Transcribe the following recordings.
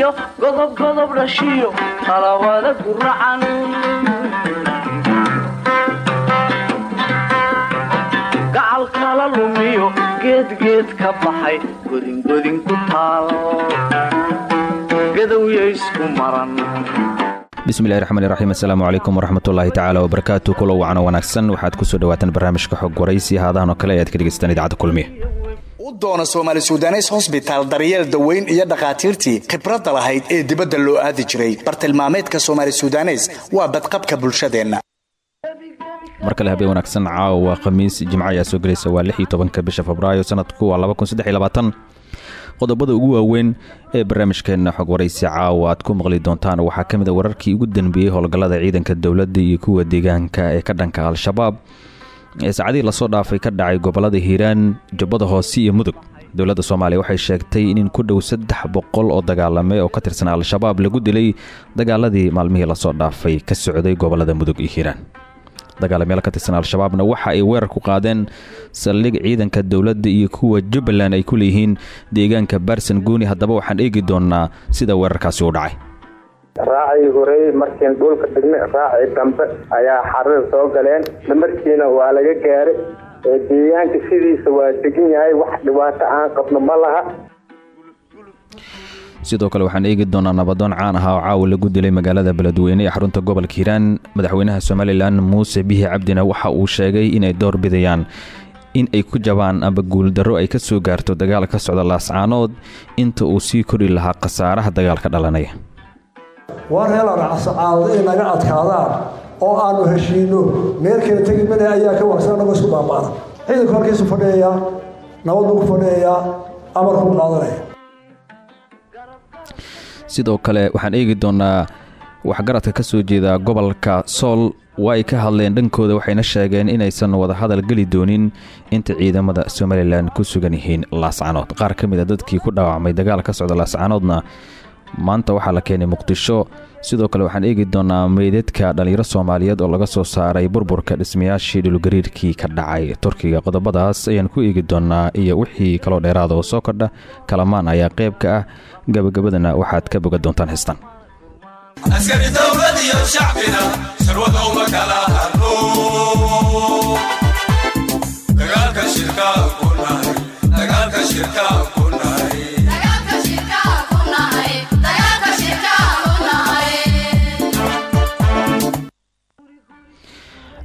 sixiyo godob godob dhashiyo talawada guracan gacal kala lumiyo geedgeed ka baxay godingodin ku taal gadowya isku maran bismillahi raxmaan iraxiim assalaamu calaykum waraxmatullaahi tacaala wabarakaatu kulo wacno wanaagsan. Waxaad ku soo dhawaataan barnaamijka xog waraysi haadahan oo kale ayaad ka dhegaystaan idaacadda kulmiya u doona soomaali sudanes hosbitaal daryeel daweyn iyo dhakhaatiirtii khibradda lahayd ee dibadda loo aadi jiray. Bartilmaameedka soomaali sudanes waa badqabka bulshadeenna. Mar kale habeen wanaagsan caawa khamiis. Jimco ayaa soo gelaysa waa lix iyo tobanka bisha febraayo sanadku waa laba kun saddex iyo labaatan. Qodobada ugu waaweyn ee barnaamijkeenna xog waraysi caawa aad ku maqli doontaan. Waxaa ka mid a wararkii ugu danbeeyey howlgallada ciidanka dowladda iyo kuwa deegaanka ee ka dhanka al-shabaab ee saacadihii la soo dhaafay ka dhacay gobollada hiiraan jubbada hoose iyo mudug. Dowladda soomaaliya waxay sheegtay in ku dhow saddex boqol oo dagaalame oo ka tirsan al-shabaab lagu dilay dagaaladii maalmihii la soo dhaafay ka socday gobollada mudug iyo hiiraan. Dagaalamyaal ka tirsan al-shabaabna waxa ay weerar ku qaadeen saldhig ciidanka dowladda iyo kuwa jubbaland ay ku leeyihiin deegaanka baarsan guuni. Haddaba waxaan eegi doonnaa sida weerarkaasi u dhacay raacii horey markiin dhulka dhignay raacii dambe ayaa xarir soo galeen. Markiina waa laga gaaray deegaanka sidiisa waa degan yahay wax dhibaato aan qabno ma laha. Sidoo kale waxaan eegi doonaa nabadoon caan ahaa oo caawa lagu dilay magaalada beledweyne ee xarunta gobolka hiiraan. Madaxweynaha somalilan muuse bihi cabdina waxa uu sheegay inay door bidayaan in ay ku jabaan amba guuldarro ay ka soo gaarto dagaal ka socda laascaanood inta uu sii kori lahaa khasaaraha dagaalka dhalanaya waa reelan casacaado inay naga adkaadaan oo aannu heshiinno meel kale tegi male ayaa ka waqsan anagoo isku baaba'da. Ciidanku halkiisu fadhiyayaa nabad buu ku fadhiyayaa amarkuu qaadanaya. Sidoo kale waxaan eegi doonnaa waxgaradka ka soo jeeda gobolka sool. Waa ay ka hadleen dhankooda waxayna sheegeen inaysan wadahadal geli doonin inta ciidamada somalilan ku sugan yihiin laascanood qaar ka mid a dadkii ku dhaawacmay dagaal ka socda laascanoodna maanta waxaa la keenay muqdisho. Sidoo kale waxaan eegi doonnaa meydadka dhallinyaro soomaaliyeed oo laga soo saaray burburka dhismayaashii dhulgariirkii ka dhacay. Turkiga qodobadaas ayaan ku eegi doonnaa iyo wixii kaloo dheeraada oo soo kordha. Kalamaan ayaa qayb ka ah. Gabagabadana waxaad ka boga doontaan heestan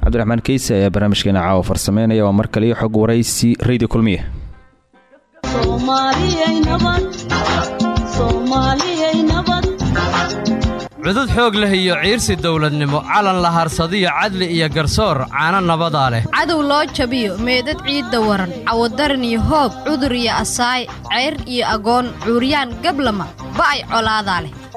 cabdiraxmaan keyse ayaa barnaamijkeena caawa farsameynaya. Waa mar xog waraysi raydi kulmiye. Cudud xoog leh iyo ciirsi dawladnimo calan la harsadiyo cadli iyo garsoor caano nabadaa leh. Cadow loo jabiyo meedad ciidda waran cawadaran iyo hoob cudur iyo asaay ceyr iyo agoon cuuryaan gablama ba'ay colaadaa leh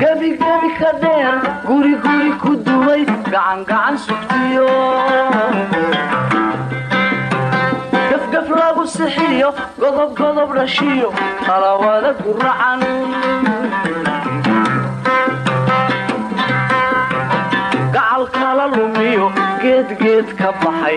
gebigebi ka dheer guriguri ku duway gacangacan sugtiyo. Gafgaf lagu sixiyo godobgodob dhashiyo talawada guracan gacal kala lumiyo geedgeed ka baxay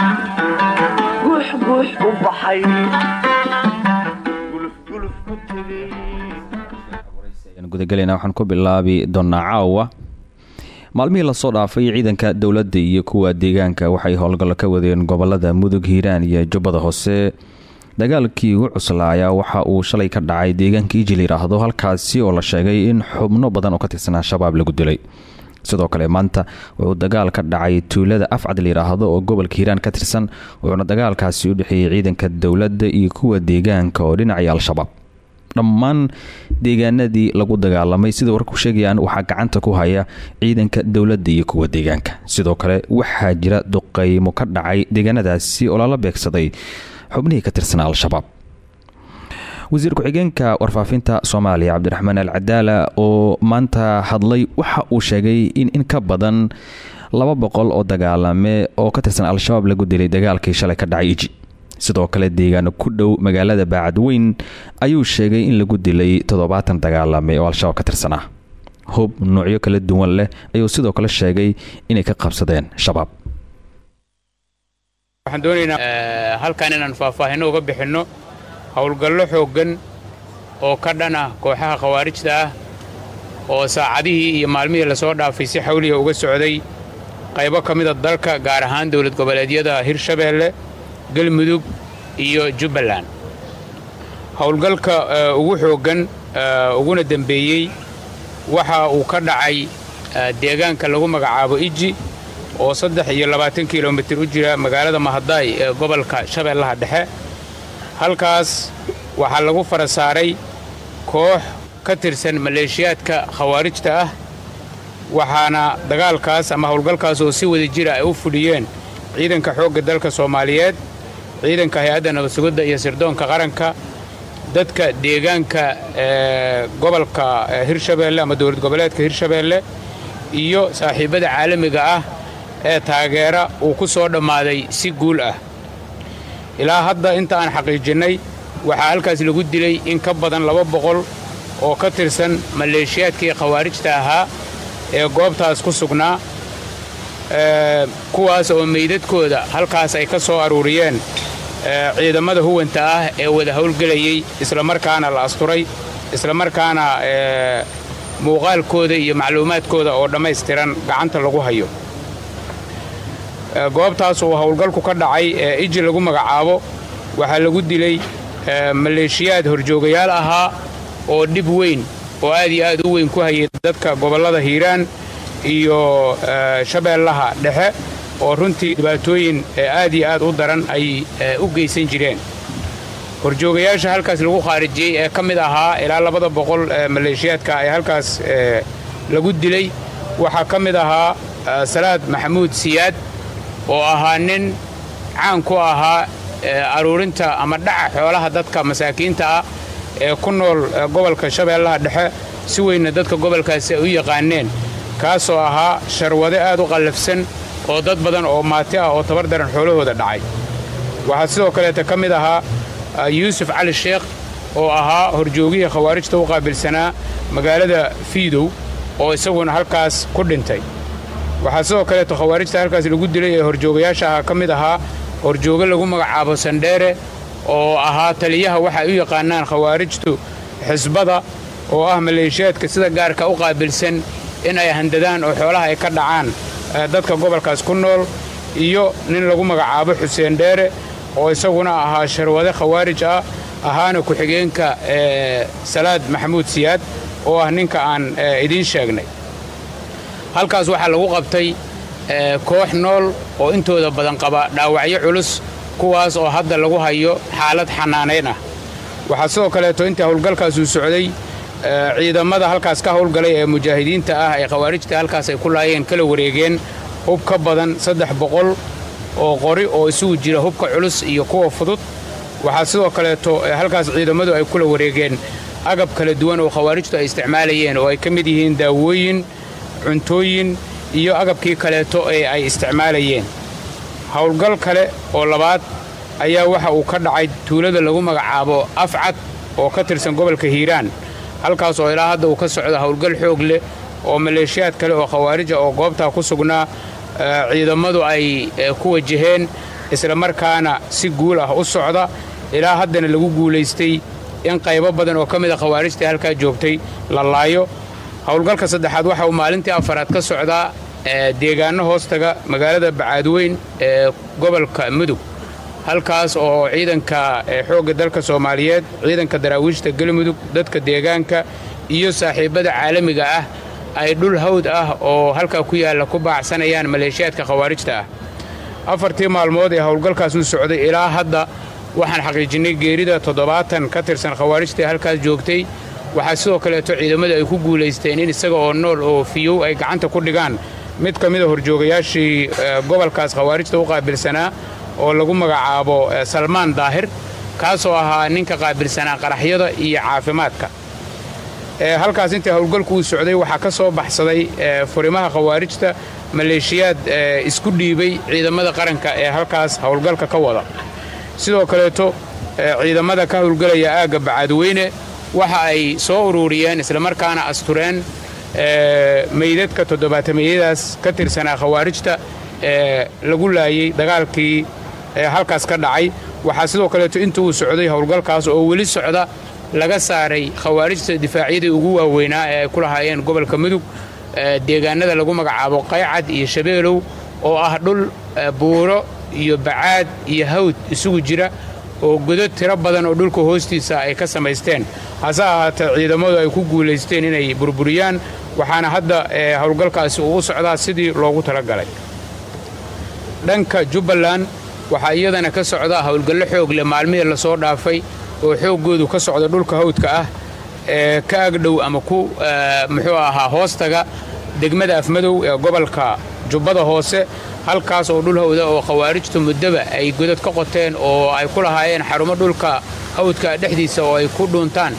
guux u baxay gudagelena waxaan ku bilaabi doonaa caawa. Maalmihii la soo dhaafay ciidanka dowladda iyo kuwa deegaanka waxay howlgallo ka wadeen gobollada mudug hiiraan iyo jubbada hoose. Dagaalkii ugu cuslaa ayaa waxa uu shalay ka dhacay deegaanka iji la yidhaahdo halkaasi oo la sheegay in xubno badan oo ka tirsan al-shabaab lagu dilay sidoo kale maanta wuxuu dagaal ka dhacay tuulada afcad la oo gobolka hiiraan ka tirsan wuxuuna dagaalkaasi u dhexeeyey ciidanka dowladda iyo kuwa deegaanka oo dhinacaya al-shabaab dhammaan deegaanadii lagu dagaalamay sida warku sheegayaan waxaa gacanta ku haya ciidanka dowladda iyo kuwa deegaanka. Sidoo kale waxaa jira duqaymo ka dhacay deegaanadaasi oo lala beegsaday xubnihii ka tirsanaa al-shabaab wasiir ku-xigeenka warfaafinta soomaaliya cabdiraxmaan al cadaala oo maanta hadlay waxa uu sheegay in in ka badan laba boqol oo dagaalame oo ka tirsan al-shabaab lagu dilay dagaalkii shalay ka dhacay iji sidoo kale deegaano ku dhow magaalada baacadweyn ayuu sheegay in lagu dilay toddobaatan dagaalame oo al-shabaab ka tirsanaa hub noocyo kala duwan leh ayuu sidoo kale sheegay inay ka qabsadeen shabaab. Waxaan doonaynaa halkan inaan faahfaahinno uga bixinno howlgallo xooggan oo ka dhan ah kooxaha khawaarijta ah oo saacadihii iyo maalmihii la soo dhaafay si xawliga uga socday qaybo ka mida dalka gaar ahaan dowlad goboleedyada hirshabeelle galmudug iyo jubbaland. Howlgalka ugu xooggan uguna dembeeyey waxa uu ka dhacay deegaanka lagu magacaabo iji oo saddex iyo labaatan kilomitir u jira magaalada mahadaay ee gobolka shabeellaha dhexe halkaas waxaa lagu fara saaray koox ka tirsan maleeshiyaadka khawaarijta ah waxaana dagaalkaas ama howlgalkaas oo si wada jira ay u fudhiyeen ciidanka xoogga dalka soomaaliyeed ciidanka hay'adda nabadsugidda iyo sirdoonka qaranka dadka deegaanka ee gobolka hirshabeelle ama dowlad goboleedka hirshabeelle iyo saaxiibbada caalamiga ah ee taageera uu ku soo dhammaaday si guul ah ilaa hadda inta aan xaqiijinnay waxaa halkaas lagu dilay in ka badan laba boqol oo ka tirsan maleeshiyaadkii khawaarijta ahaa ee goobtaas ku sugnaa kuwaas oo meydadkooda halkaas ay ka soo aruuriyeen ciidamada huwanta ah ee wada howlgelayey islamarkaana la asturay islamarkaana muuqaalkooda iyo macluumaadkooda oo dhammaystiran gacanta lagu hayo goobtaas uu howlgalku ka dhacay ee iji lagu magacaabo waxaa lagu dilay maleeshiyaad horjoogayaal ahaa oo dhib weyn oo aad iyo aad u weyn ku hayay dadka gobollada hiiraan iyo shabeellaha dhexe oo runtii dhibaatooyin aad iyo aad u daran ay u geysan jireen. Horjoogayaasha halkaas lagu khaarijiyey ee ka mid ahaa ilaa labada boqol maleeshiyaadka ee halkaas lagu dilay waxaa ka mid ahaa salaad maxamuud siyaad oo ahaa nin caan ku ahaa aruurinta ama dhaca xoolaha dadka masaakiinta ah ee ku nool gobolka shabeellaha dhexe si weynna dadka gobolkaasi ay u yaqaaneen. Kaasoo ahaa sharwade aad u qallafsan oo dad badan oo maati ah oo tabar daran xoolahooda dhacay. Waxaa sidoo kaleeta ka mid ahaa yuusuf cali sheekh oo ahaa horjoogihii khawaarijta u qaabilsanaa magaalada fiidow oo isaguna halkaas ku dhintay waxaa sidoo kaleeto khawaarijta halkaas lagu dilay ee horjoogayaasha ahaa ka mid ahaa horjoogo lagu magacaabo sandheere oo ahaa taliyaha waxa ay u yaqaanaan khawaarijtu xisbada oo ah maleeshiyaadka sida gaarka u qaabilsan in ay handadaan oo xoolaha ay ka dhacaan dadka gobolkaas ku nool iyo nin lagu magacaabo xuseen dheere oo isaguna ahaa sharwade khawaarij ah ahaana ku-xigeenka salaad maxamuud siyaad oo ah ninka aan idiin sheegnay halkaas waxaa lagu qabtay koox nool oo intooda badan qaba dhaawacyo culus kuwaas oo hadda lagu hayo xaalad xanaanayn ah. Waxaa sidoo kaleeto intii howlgalkaasuu socday ciidamada halkaas ka howlgalay ee mujaahidiinta ah ee khawaarijta halkaas ay ku laayeen kala wareegeen hub ka badan saddex boqol oo qori oo isugu jira hubka culus iyo kuwa fudud. Waxaa sidoo kaleeto halkaas ciidamadu ay kula wareegeen agab kala duwan oo khawaarijtu ay isticmaalayeen oo ay ka mid yihiin daawooyin cuntooyin iyo agabkii kaleeto ee ay isticmaalayeen. Howlgal kale oo labaad ayaa waxa uu ka dhacay tuulada lagu magacaabo afcad oo ka tirsan gobolka hiiraan halkaas oo ilaa hadda uu ka socdo howlgal xoog leh oo maleeshiyaad kale oo khawaarija oo goobtaa ku sugnaa ciidamadu ay ku wajaheen islamarkaana si guul ah u socda. Ilaa haddana lagu guulaystay in qaybo badan oo ka mida khawaarijtai halkaa joogtay la laayo howlgalka saddexaad waxa uu maalintii afaraad ka socdaa deegaanno hoostaga magaalada bacaadweyn ee gobolka mudug halkaas oo ciidanka xoogga dalka soomaaliyeed ciidanka daraawiishta galmudug dadka deegaanka iyo saaxiibbada caalamiga ah ay dhul hawd ah oo halkaa ku yaalla ku baacsanayaan maleeshiyaadka khawaarijta ah. Afartii maalmood ee howlgalkaas u socday ilaa hadda waxaan xaqiijinnay geerida toddobaatan ka tirsan khawaarijta ee halkaas joogtay waxaa sidoo kaleeto ciidamadu ay ku guulaysteen in isaga oo nool oo fiyow ay gacanta ku dhigaan. Mid ka mida horjoogayaashii gobolkaas khawaarijta u qaabilsanaa oo lagu magacaabo salmaan daahir kaasoo ahaa ninka qaabilsanaa qaraxyada iyo caafimaadka. Halkaas intii howlgalku uu socday waxaa ka soo baxsaday furimaha khawaarijta maleeshiyaad isku dhiibay ciidamada qaranka ee halkaas howlgalka ka wada. Sidoo kaleeto ciidamada ka howlgalaya aagga bacaadweyne waxa ay soo ururiyeen islamarkaana astureen meydadka toddobaatameyadaas ka tirsanaa khawaarijta ee lagu laayey dagaalkii halkaas ka dhacay. Waxaa sidoo kaleeto inta uu socday howlgalkaas oo weli socda laga saaray khawaarijta difaacyadii ugu waaweynaa ee ay ku lahaayeen gobolka mudug deegaanada lagu magacaabo qaycad iyo shabeelow oo ah dhul buuro iyo bacaad iyo hawd isugu jira oo godad tiro badan oo dhulka hoostiisa ay ka samaysteen. Hase ahaatee ciidamadu ay ku guulaysteen inay burburiyaan waxaana hadda howlgalkaasi uu u socdaa sidii loogu talagalay. Dhanka jubbaland waxaa iyadana ka socda howlgallo xoog leh maalmihii la soo dhaafay oo xooggoodu ka socda dhulka hawdka ah ee ka agdhow ama ku muxuu ahaa hoostaga degmada afmadow ee gobolka jubbada hoose halkaas oo dhul hawda oo khawaarijtu muddaba ay godad ka qoteen oo ay ku lahaayeen xarumo dhulka hawdka dhexdiisa oo ay ku dhuuntaan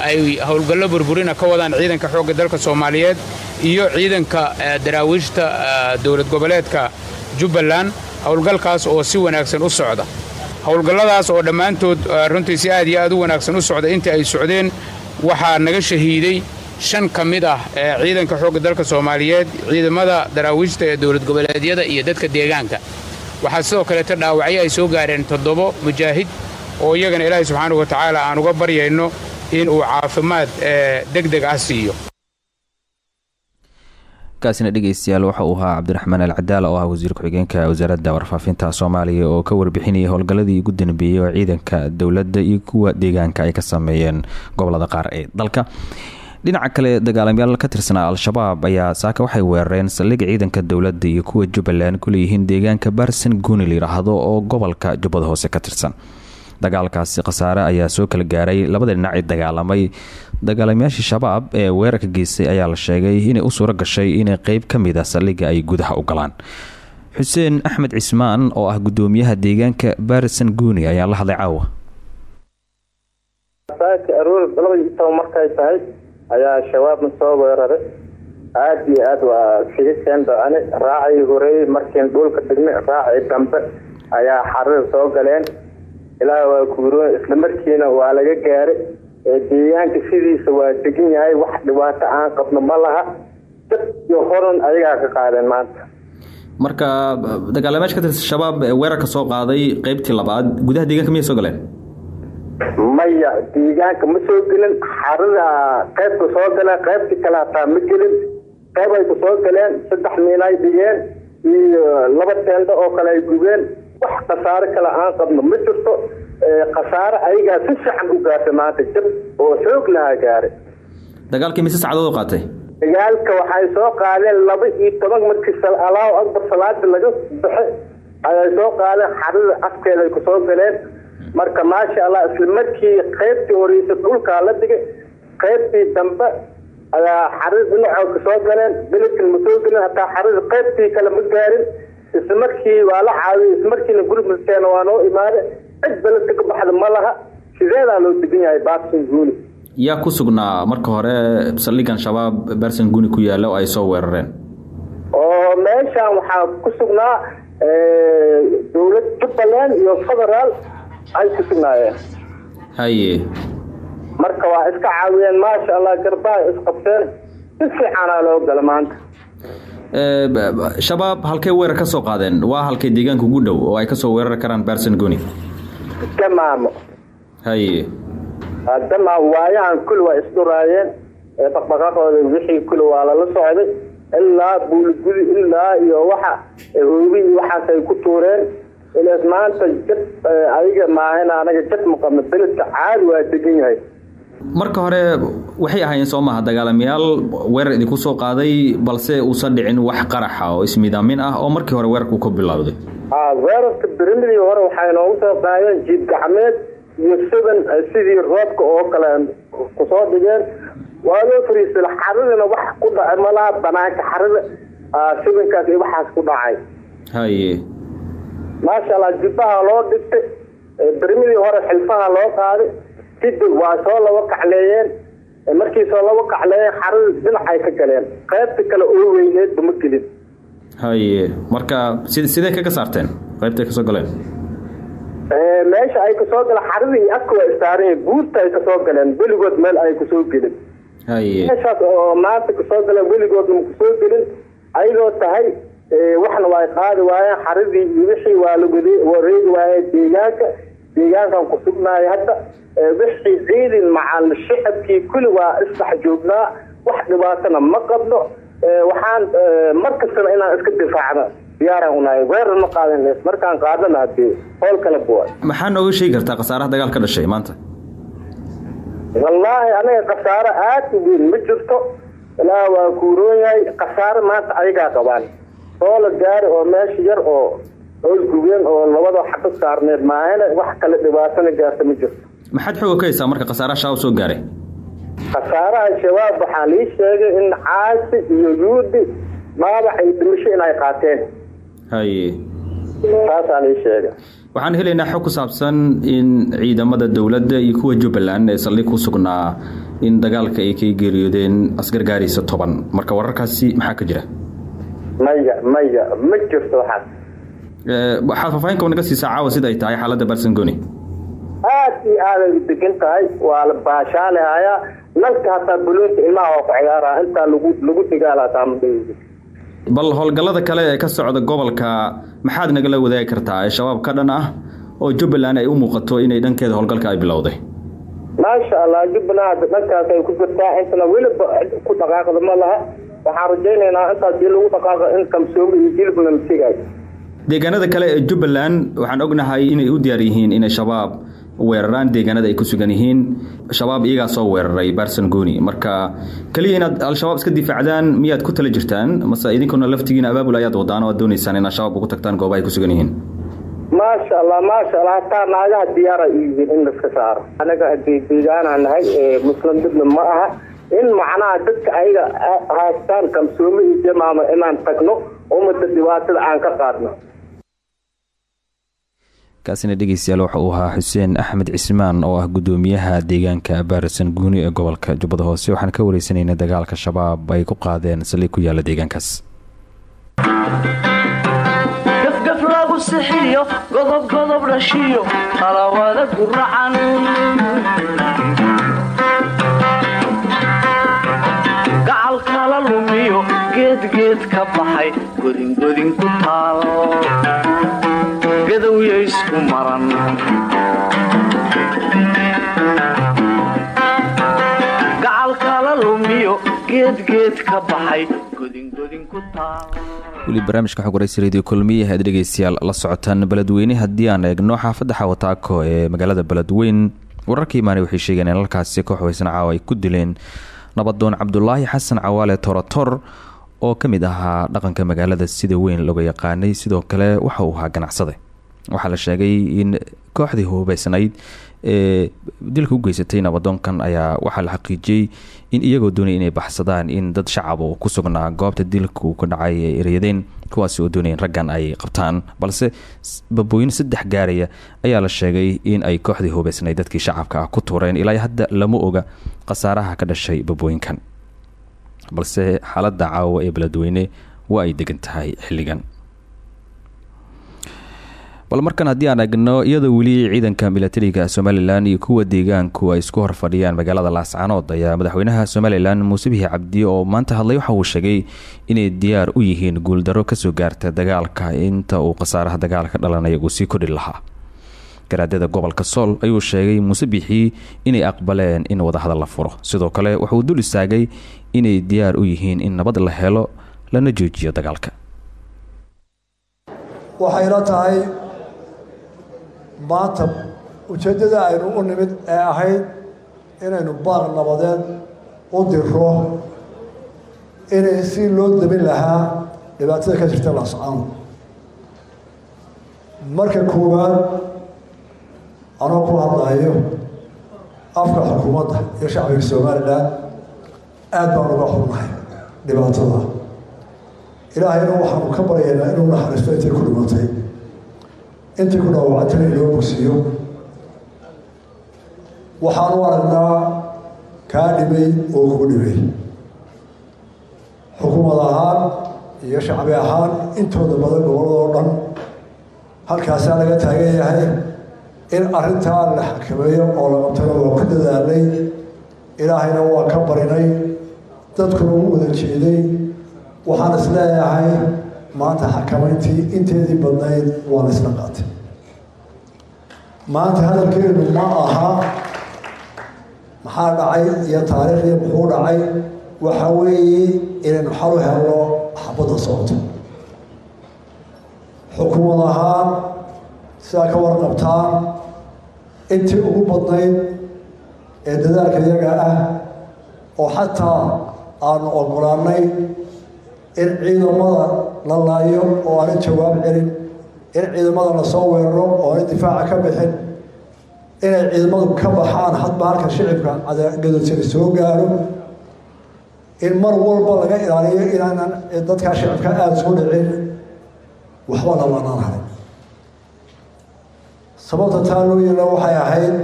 ay howlgallo burburina ka wadaan ciidanka xoogga dalka soomaaliyeed iyo ciidanka daraawiishta dowlad goboleedka jubbaland howlgalkaas oo si wanaagsan u socda. Howlgalladaas oo dhammaantood runtii si aad iyo aad u wanaagsan u socda intii ay socdeen waxaa naga shahiiday shan ka mid ah ee ciidanka xoogga dalka soomaaliyeed ciidamada daraawiishta ee dowlad goboleedyada iyo dadka deegaanka. Waxaa sidoo kaleeto dhaawacyo ay soo gaareen toddobo mujaahid oo iyagana ilaahay subxaanahu wa tacaala aan uga baryayno in uu caafimaad deg deg ah siiyo. Kaasina dhegeystayaal waxa uu ahaa cabdiraxmaan alcadaala oo ah wasiir ku-xigeenka wasaaradda warfaafinta soomaaliya oo ka warbixinayay howlgalladii ugu danbeeyey oo ciidanka dowladda iyo kuwa deegaanka ay ka sameeyeen gobollada qaar ee dalka dhinaca kale dagaalamayaal ka tirsanaa al-shabaab ayaa saaka waxay weerareen saldhig ciidanka dowladda iyo kuwa jubbaland ku leeyihiin deegaanka barson guni layidhaahdo oo gobolka jubbada hoose ka tirsan. Dagaalkaasi khasaare ayaa soo kala gaaray labada dhinacii dagaalamay. Dagaalamayaashii shabaab ee weerarka geystay ayaa la sheegay inay u suuro gashay inay qeyb ka mid a saldhigga ay gudaha u galaan. Xuseen axmed cismaan oo ah gudoomiyaha deegaanka barison guni ayaa la hadlay caawa ayaa shabaabna soo weeraray. Aada iyo aad waa keen docane raacii horeeyey markiin dhulka dhignay raacii dambe ayaa xarada soo galeen. Ilaa waa guuroon isla markiina waa laga gaaray. Deegaanka sidiisa waa degan yahay wax dhibaato aan qabno ma laha. Dad iyo horan ayagaa ka qaadeen maanta. Marka dagaalamayaasha ka tirsan shabaab ee weerarka soo qaaday qeybtii labaad gudaha deegaanka miyay soo galeen maya deegaanka ma soo gelin? Xarada qaybka soo galeen qaybtii kale hataa ma gelin? Qayb ay ku soo galeen? Saddex miin ay dhigeen? Iyo laba teendo oo kale ay gubeen? Wax khasaare kale aan qabno ma jirto? Khasaare ayagaa si fiican u gaartay maanta jab oo xoog lahaa gaaray. Dagaalkii mise sacdood u qaatay? Dagaalka waxay soo qaadeen laba iyo toban markii allahu akbar salaada laga baxe ayay soo qaadeen xarada afkeeda ay ku soo galeen marka maasha allah isla markii qaybtii horeysa dhulkaa la dhigay qaybtii dambe ayaa xarada dhinacoo ka soo galeen beledkan ma soo gelin hataa xarada qaybtii kale ma gaarin. Isla markii waa la caawiyey isla markiina gurmadkeena waa noo imaade cid beledka ka baxda ma laha. Sideedaa loo degan yahay baarson guuni yaa ku sugnaa marka hore saldhigan shabaab barson guni ku yaalla oo ay soo weerareen. Oo meeshan waxaa ku sugnaa dowlad jubbaland iyo federaal ay ku sugnaayeen. Haye. Marka waa iska caawiyeen maasha allah garbaha isqabteen si fiicanaa loo gala maanta. Shabaab halkay weerar ka soo qaadeen? Waa halkay deegaanka ugu dhow oo ay ka soo weerari karaan barson guni damaamo. Haye. Damaamo waayahan kuli waa isdhuraayeen dhaqdhaqaaqooda wixii kuli waa lala socday. Ilaa buuligudi ilaa iyo waxa hoobi iyo waxaas ay ku tuureen ilees maanta jad adiga maahan anaga jad maqabno beledka caadi waa degan yahay. Marka hore waxay ahaayeen soo maaha dagaalamayaal weerar idinku soo qaaday balse uusan dhicin wax qaraxa oo ismidaamin ah oo markii hore weerarku ka bilowday. A weerarka berimidii hore waxay noogu soo qaadeen jiib gacmeed iyo suban sidii roobka oo kale ku soo dhigeen. Waa loo xaridina wax ku dhacay malaha banaanka xarida subankaas iyo waxaas ku dhacay. Haye maasha allah jibbaha loo dhigtay berimidii hore xilfaha loo qaaday kadib waa soo laba kacleeyeen markii soo laba kacleeyeen xarida dhinacay ka galeen. Qaybta kale oo weyneedba ma gelin. Haye marka si sidee kaga saarteen? Qaybtay ka soo galeen? Meesha ay ka soo galeen xarida iyo afka waa istaaran buurta ay ka soo galeen weligood meel ay ku soo gelin. Haye. Meeshaas oo maanta ka soo galeen weligoodna ma ku soo gelin. Ayadoo tahay waxna waa qaadi waayeen xaridii iyo wixii waa la wareegi waaye deegaanka. Deegaankan ku sugnaaya hadda wixii ciidin macal shicabkii kulli waa isdhex joognaa. Wax dhibaatana ma qabno. Waxaan mar kastana inaan iska difaacno diyaaraan u nahay. Weerar ma qaadan markaan qaadana hadee howl kale buwa maxaa nooga sheegi kartaa khasaaraha dagaal ka dhashay maanta? Wallaahi anaga khasaaro aad u weyn. Ma jirto. Ilaa waa kuuroon yahay. Khasaaro maanta ayagaa qabaan soo la gaari oo meesha yar oo howlgubeen oo labada xabad saarneed maahane wax kale dhibaatana gaarta ma jirto. Maxaad xooga ka haysaa marka khasaaraha shabaab soo gaaray? Khasaaraha shabaab waxaa lii sheegay in caasi iyo yuudi dhaabax iyo dhimasho inay qaateen. Haye taasaa lii sheegay. Waxaan helaynaa xog ku saabsan in ciidamada dowladda iyo kuwa jubbaland ee saldhig ku sugnaa in dagaalka ay kay geeriyoodeen asgar gaaraysa toban. Marka wararkaasi maxaa ka jira maya maya ma jirto waxaas waxaad faahfaahinka naga siisaa caawa sida ay tahay xaaladda barsangoni aad iyo aaday u degan tahay waa la baashaalahayaa nalka hataa buloonta ilmaha waa ku ciyaaraha intaa lagu lagu digaal hataa ma bal howlgallada kale ee ka socda gobolka maxaad nagala wadaagi kartaa? Ee shabaab ka dhan ah oo jubbaland ay u muuqato inay dhankeeda howlgalka ay bilowday. Maasha allah jubbaland dhankaas ay ku jirtaa. Intana weliba ku dhaqaaqda ma laha waxaan rajaynaynaa intaas dii lagu dhaqaaqo in kamsoomo iyo jilbna la tegaayo deegaanada kale ee jubbaland waxaan ognahay inay u diyaar yihiin inay shabaab weeraraan deegaanada ay ku sugan yihiin. Shabaab iyagaa soo weeraray barson goni marka keliya inaad al-shabaab iska difaacdaan miyaad ku tala jirtaan? Mase idinkuna laftigiina abaabul ayaad wadaan oo aad doonaysaan inaad shabaab ugu tagtaan goobaha ay ku sugan yihiin? Maasha allah maasha allah hataa naagaha diyaara u yihiin in laiska saaro. Anaga deegaanaa nahay muslim midna ma aha in macnaha dadka ayaga haastaan kamsoomo iyo jamaama inaan tagno umada dhibaatada aan ka qaadno. Kaasina dhegeystayaal waxa uu ahaa xuseen axmed cismaan oo ah gudoomiyaha deegaanka baarisan guuni ee gobolka jubbada hoose. Waxaan ka wareysanayna dagaalka shabaab ay ku qaadeen saldhig ku yaalla deegaankaas. Gafgaf lagu sixiyo godob godob dhashiyo qalawada guracan geedgeed ka baxay godingodin ku taal gadowya isku maran gacal kala lumiyo geedgeed ka baxay weli barnaamijka xog waraysi radio kulmiya aad dhegeystayaal la socotaan beledweyne haddii aan eegno xaafadda xawataako ee magaalada beledweyn wararka imaanay waxay sheegeen in halkaasi koox weysan caawa ay ku dileen. Nabadoon cabdulaahi xasan cawaale torotor oo ka mid ahaa dhaqanka magaalada sida weyn looga yaqaanay sidoo kale waxa uu ahaa ganacsade waxaa la sheegay in kooxdii hubeysnayd ee dilka u geysatay nabadoonkan ayaa waxaa la xaqiijiyey in iyagoo doonaya inay baxsadaan in dad shacab oo ku sugnaa goobta dilka uu ka dhacay ay eryadeen kuwaasi oo doonaya in ay qabtaan. Balse babooyin saddex gaaraya ayaa la sheegay in ay kooxdii hubeysnayd dadkii shacabka ah ku tuureen. Ilaa hadda lama oga khasaaraha ka dhashay babooyinkan balse xaaladda caawa ee beledweyne waa ay degan tahay xilligan. Bal markan haddii aan egno iyadoo weli ciidanka milatariga somalilan iyo kuwa deegaanku ay isku horfadhiyaan magaalada laascanood ayaa madaxweynaha somalilan muuse bihi cabdi oo maanta hadlay waxa uu sheegay inay diyaar u yihiin guuldaro ka soo gaarta dagaalka. Inta uu khasaaraha dagaalka dhalanaya uu sii kordhi lahaa. Garaadada gobolka sool ayuu sheegay muuse bixi inay aqbaleen in wadahadal la furo. Sidoo kale wuxuu dul istaagay inay diyaar u yihiin in nabad la helo lana joojiyo dagaalka. Waxayna tahay maanta ujeeddada aynu u nimid ee ahayd inaynu baaq nabadeed u diro inay si loo dabin lahaa dhibaatada ka jirta laascaano marka koowaad anoo ku hadlayo afka xukuumadda iyo shacbiga somalilan aad baan uga xunnahay dhibaatada ilaahayna waxaanu ka baryaynaa inuu naxariisto intay ku dhimatay. Intii ku dhaawacantana inoo bogsiiyo. Waxaanu aragnaa kaa dhibay oo kugu dhibay. Xukuumad ahaan iyo shacbi ahaan intooda badan gobolladoo dhan halkaasaa laga taagan yahay in arrintaa la xakameeyo oo la qabtana waa ku dadaalnay. Ilaahayna waa ka barinay dadkuna u wada jeeday waxaan is leeyahay maanta xakamayntii inteedii badnayd waa la isla qaatay. Maanta hadalkeenu ma aha maxaa dhacay iyo taariikhdii muxuu dhacay waxa weeye inaynu xal u helno xabadda socoto xukuumad ahaan sidaa ka warqabtaan intii ugu badnayd ee dadaalka iyaga ah oo xataa aanu ogolaanay in ciidamada la laayo oo aanay jawaab celin in ciidamada la soo weeraro oo aanay difaaca ka bixin inay ciidamadu ka baxaan hadba halka shicibka gadodsani soo gaaro in mar walba laga ilaaliyo inaanan dadkaa shicibka aada soo dhicin waxba labanaan haray. Sababta taa loo yeela waxay ahayd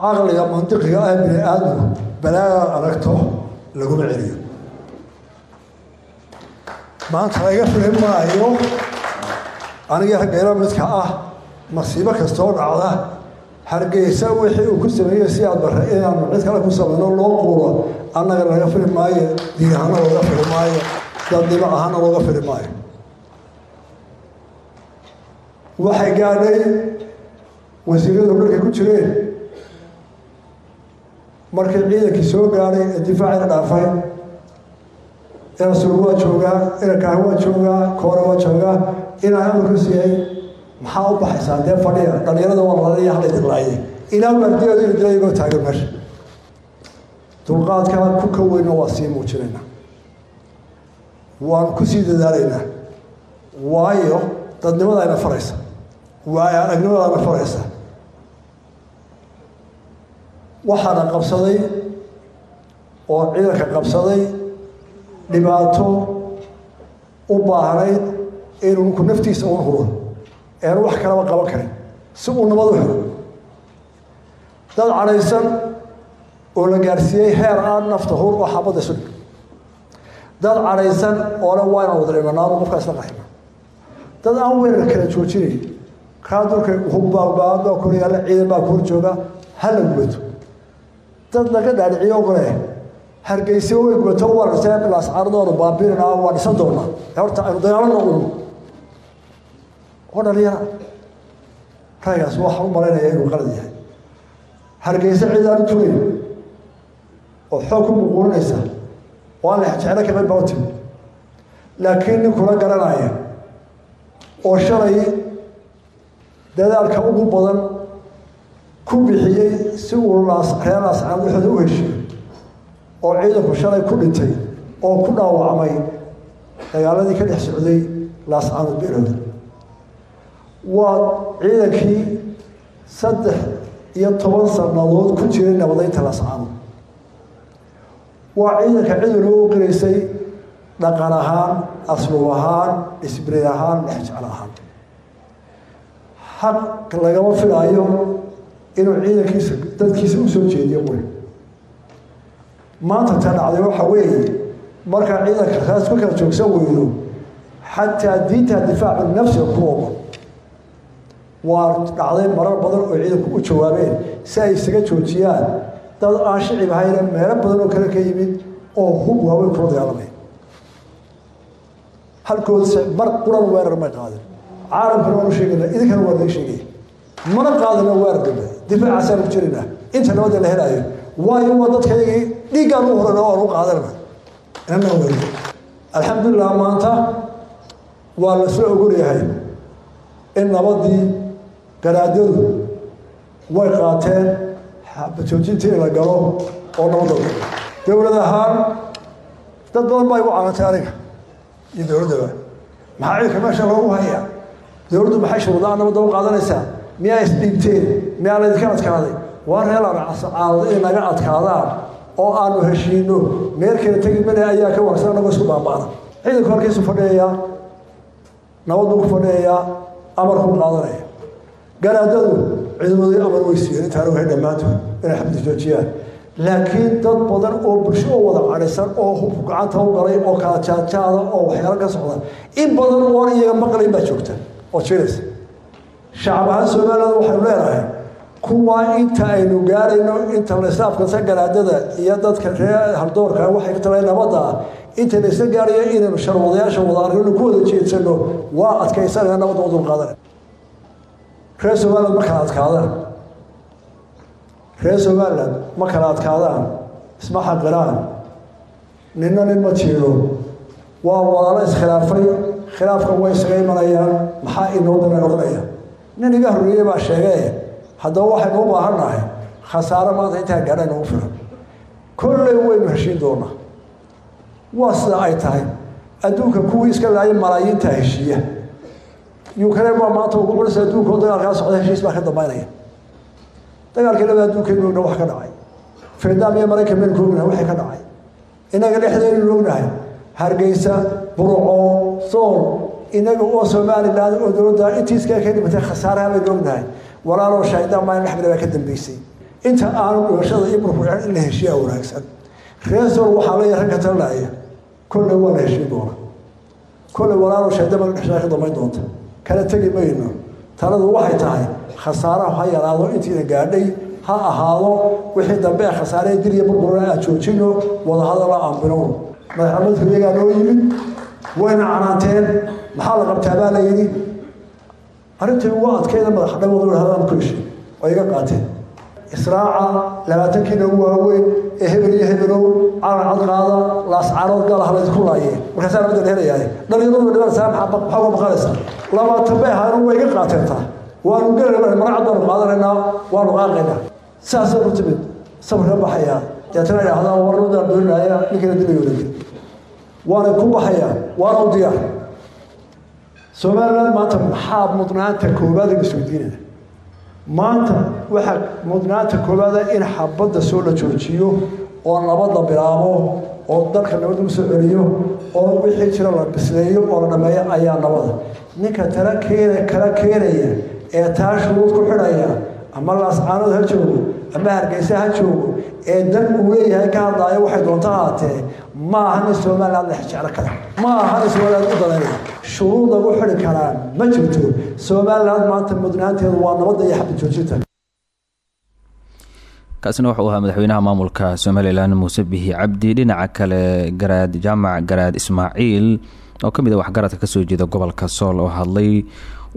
caqliga mandiqiga ah bini aadamku balaaga aragto laguma celiyo maanta laga fili maayo. Aniga raggeela midka ah masiibo kastoo dhacda. Hargeysa wixii uu ku sameeyey si aad barre inaanu cid kale ku samayno loo quuro annaga laga fili maayo diin ahaana looga fili maayo dadnimo ahaana looga fili maayo. Waxay gaadhay wasiiradu dharkay ku jireen markii ciidankii soo gaadhay ee difaacina dhaafay ina sur waa joogaa ina kaahi waa joogaa koore waa joogaa inaa amarku siiyey maxaa u baxaysaa dee fadhiya dhalinyarada waa hadhay dilaaye ilaa waardiyeedu ina dila igoo taagan meesha dulqaadka ku ka weyna waa sii muujinaynaa waan ku sii dadaalaynaa waayo dadnimada ayna faraysa. Waayo aragnimadaana faraysa waxaana qabsaday oo ciidanka qabsaday dhibaato u baahnayd inuu ninku naftiisa un huro. Eanu wax kalaba qaban karin si uu nabad u helo. Dad cadhaysan oo la gaarsiiyey heer aan nafta hur oo xabadda isu dhig dad cadhaysan oo le waa inaan wada dhimanaado qofkaas la qaxina dad aan weerar kala joojinayn kaa dulka hubbaabaa kor yaalla ciidan baa kor jooga. Hala gubato dad laga dhaadhiciyo ogole hargeysa way gubato wararteen laascaradooda baabinana waa dhisan doonaa. Horta aynu dagaalana un oo dhalinyara raygaas waxaan u malaynaya inuu qalad yahay. Hargeysa ciidaan u tunayn oo xoog ku muquurinaysa aan la jeclo ka qayb baa laakiin ninkula garanaya oo shalay dadaalka ugu badan ku bixiyey si uu reer laascaad dhexooda u heshiyo oo ciidanku shalay ku dhintay oo ku dhaawacmay dagaaladii ka dhex socday laascaanood beerooda waa ciidankii saddex iyo toban sannadood ku jiray nabadaynta laascaanood waa ciidanka ciduna u qiraysay dhaqan ahaan aslub ahaan disbriin ahaan dhexjecel ahaan. Xaq lagama filaayo inuu ciidankiisa dadkiisa u soo jeediyo quri maanta ta dhacday waxa weeye markaa ciidanka kaas ku kala joogsan weydo xataa diinta difaacu nafsiga ku ogon waa dhacday marar badan oo ciidanku u jawaabeen si ay isaga joojiyaan. Dad aan shicib ahayna meelo badan oo kale ka yimid oo hub waaweyn kula dagaalamaya halkoodse mar quran weerar may qaadin caalamkana waan u sheegayna idinkana waa laga sheegaya mana qaadana weerar dambe difaacaasaan ku jirayna inta nabadda la helaayo. Waayo waa dadkaygii dhiiggaan u horana waan u qaadanana inana weerar alxamdulilah maanta waa la isla ogolyahay in nabadii garaadyadu way qaateen xabajoojintii in la galo oo nabadda dowlad ahaan dad badan baa igu caawantay aniga iyo dowladdaba maxaa ciidanka meesha loogu hayaa? Dowladdu maxay shuruudaa nabadda u qaadanaysaa? Miyaa isdhiibteen miyaa laydinka adkaaday. Waa reelaan caawad inay naga adkaadaan oo aanu heshiino meel kale tegi ayaa ka anagoo isku baaba'ana ciidanku halkiisu fadhiyayaa nabad buu ku fadhiyayaa amarkuu qaadanaya. Garaadadu ciidamadii amar way siiyeen intaana inay xabdi joojiyaan. Laakiin dad badan oo bulsho wada cadhisan oo hubku gacanta u oo kala oo waxyaalo ka socda in badan oon iyaga maqlayn baa joogta. Oo shacab ahaan somaliland waxaynu leenahay kuwaa inta aynu gaarayno inta layslaafkasa garaadada iyo dadka reer hardoorka waxay ka taleen nabadda. Ah inta laysla gaarayo inaynu sharwadayaasha wada argno ku wada jeedsano waa adkaysanaya nabadda u dulqaadanay reer somaliland ma kala adkaadaan. Reer somaliland ma kala adkaadaan. Isma xaqiraan. Ninna nin ma jiiro waa walaalo iskhilaafay. Khilaafkan way isaga imanayaan. Maxaa inoo dana odhanaya nin iga horreeyey baa sheegee haddaba waxaynu u baahan nahay khasaaro maanta intaa gaadha nagu filan kolley waynu heshiin doonaa. Waa sida ay tahay. Adduunka kuwii iska laayay malaayiinta heshiiya. Ukraine baa maanta ugu culisa adduunka oo dagaalkaa socda heshiis baa ka dambaynaya. Dagaalkii laba adduunkaynu ogna wax ka dhacay. Vietnam iyo maraykan baynu ka ognahay waxay ka dhacay. Innaga dhexdeenu ognahay hargeysa burco sool inaga oo somaliland oo dowladda intiiskaa ka dhimatay khasaaraha ognahay walaaloo shaydaan maalin dhexmida baa ka dambeysay. Inta aanu dhibashada iyo burkucin in la heshiiya wanaagsan. Reesol waxaa leeyahay rag ka talinaya kolley waa la heshiin doona kolley walaaloo shaydaan maalin dhexmida ka dambayn doonta. Kala tegi mayno. Taladu waxay tahay khasaaraha ha yaraado intiina gaadhay ha ahaado wixii dambe ee khasaaree dil iyo burburana aad joojino wadahadala aanbinow madaxamadku iyagaa noo yimid wayna canaanteen maxaa la qabtaa? baa la yidhi arrintii ugu adkayda ku heshay oo iga qaateen. Israaca labaatankiina ugu waaweyn ee hebel iyo hebelow calan cadqaada laascaanood gaalaha laydinku laayeen. Markaasaa nabadda la helayahay dhalinyaradu dhibanaysaa maxaa uga baqanaysaa labaatan bay ahaayeen way iga qaateen taa. Waanu gelayna maracad baanu qaadanaynaa waanu qaaqaynaa. Saasay ku timid. Sabrka baxayaa deetana idhaahdaan warnadaan dooninaya ninkana dilayo la dil waanay ku baxayaan waana u diyaar somaliland maanta maxaa mudnaanta koowaad la isweydiinaya. Maanta waxaa mudnaanta koowaada in xabadda soo la joojiyo oo nabadda bilaabo oo dalka nabad lagu soo celiyo oo wixii jira la bisleeyo oo la dhameeyo ayaa nabada. Ninka tala keena kala keenaya ee taa shuruud ku xidhaya ama laascaanood ha joogo ama hargeysa ha joogo ee dan uu leeyahay ka hadlaayo waxay doonto ahaatee ma aha nin somaliland la jeclo kara. Ma aha nin somaliland u dalaynaya shuruud lagu xidhi karaa ma jirto. Somaliland maanta mudnaanteedu waa nabadda iyo xabad joojinta. Kaasina wuxuu ahaa madaxweynaha maamulka somalilan muuse bihi cabdi. Dhinaca kale garaad jaamac garaad ismaaciil oo ka mid a waxgaradka ka soo jeeda gobolka sool oo hadlay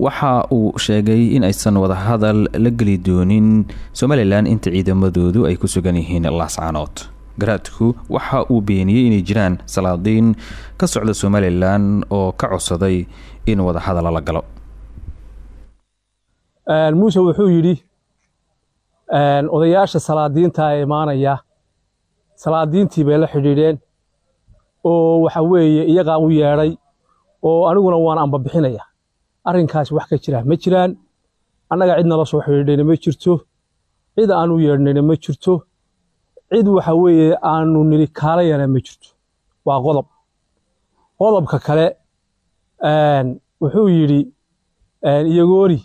waxa uu sheegay in aysan wadahadal la geli doonin somalilan inta ciidamadoodu ay ku sugan yihiin laascaanood garaadku waxa uu beeniyey inay jiraan salaadiin ka socda somalilan oo ka codsaday in wadahadal la galo. Muuse wuxuu yidhi odayaasha salaadiinta imaanaya salaadiintii bay la xidhiidheen oo waxa weeye iyagaa u yeedhay oo aniguna waan ambabixinaya arrinkaasi wax ka jira. Ma jiraan? Annaga cid nala soo xidhiidhayna ma jirto. Cid aanu yeedhnayna ma jirto. Cid waxa weeye aanu nini kaalayana ma jirto. Waa qodob. Qodobka kale wuxuu yidhi iyagoori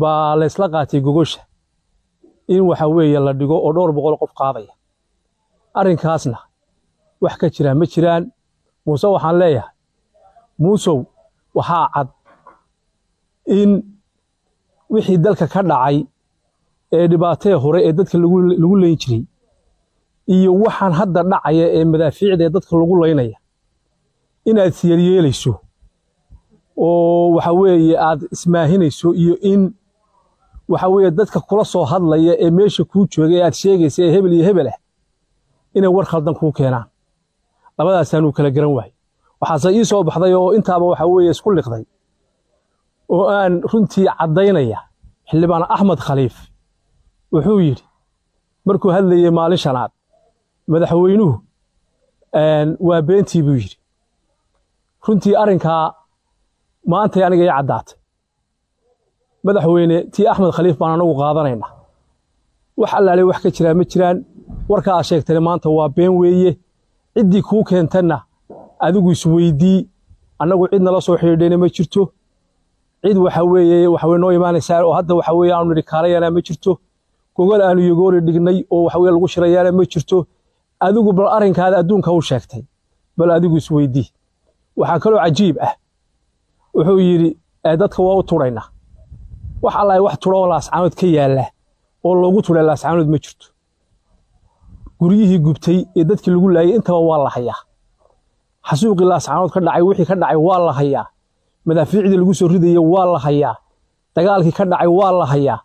baa laysla qaatay gogosha in waxa weeye la dhigo oo dhowr boqol qof qaadaya. Arrinkaasna wax ka jiraan ma jiraan. Muuse waxaan leeyahay muusow waxaa cad in wixii dalka ka dhacay ee dhibaatee hore ee dadka lagu layn jiray iyo waxaan hadda dhacaya ee madaafiicda ee dadka lagu laynaya inaad siyaryeelayso oo waxa weeye aad ismaahinayso iyo in waxa weeye dadka kula soo hadlaya ee meesha kuu jooga ee aad sheegaysa ee hebel iyo hebel ah inay war khaldan kuu keenaan. Labadaasaanuu kala garan waayey. Waxaase ii soo baxday oo intaaba waxa weeye isku liqday oo aan runtii caddaynaya xildhibaan axmed khaliif wuxuu yidhi markuu hadlayey maalin shanaad madaxweynuhu waa beentii buu yidhi. Runtii arrinkaa maantay aniga ii caddaatay. Madaxweyne tii axmed khaliif baan anagu qaadanaynaa. Wax allaale wax ka jiraa ma jiraan. Warka aad sheegtane maanta waa been weeye. Ciddii kuu keentanna adigu isweydii annagu cid nala soo xidhiidhayna ma jirto cid waxa weeye waxaweye noo imaanaysaa oo hadda waxa weye aanu nidhi kaalayaana ma jirto. Gogol aanu yogoori dhignay oo waxaweye lagu shirayaana ma jirto. Adigu bal arrinkaada adduunka u sheegtay bal adigu isweydii waxaa kaloo cajiib ah. Wuxuu yidhi dadka waa u tudhaynaa wax alla wax tudha oo laascaanood ka yaalla oo loogu tudhay laascaanood ma jirto. Guryihii gubtay ee dadkii lagu laayay intaba waa la hayaa. Xasuuqii laascaanood ka dhacay wixii ka dhacay waa la hayaa madaafiicdii lagu soo ridayey waa la hayaa. Dagaalkii ka dhacay waa la hayaa.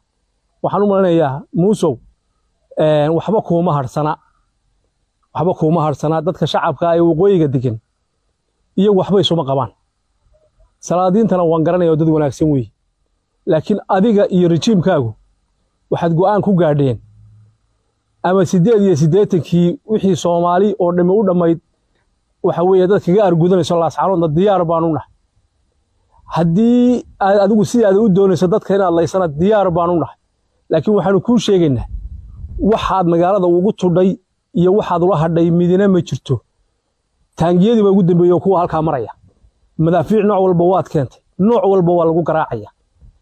Waxaan u malanayaa muusow waxba kuuma harsana. Waxba kuuma harsana. Dadka shacabka ee waqooyiga degan iyagu waxba isuma qabaan. Salaadiintana waan garanaya oo dad wanaagsan weeye laakiin adiga iyo rejiimkaagu waxaad go'aan ku gaadheen. Ama siddeed iyo siddeetankii wixii soomaali oo dhammi u dhammayd waxa weeye dad kaga argudanayso laascaanoodna diyaar baanu nahay haddii aad adigu sidaada u doonayso dadka inaad laysana diyaar baanu nahay. Laakiin waxaanu kuu sheegaynaa waxaad magaalada ugu tudhay iyo waxaad ula hadhay midina ma jirto. Taangiyadii baa ugu dambeeyey oo kuwa halkaa maraya. Madaafiic nooc walba waad keentay nooc walba waa lagu garaacaya.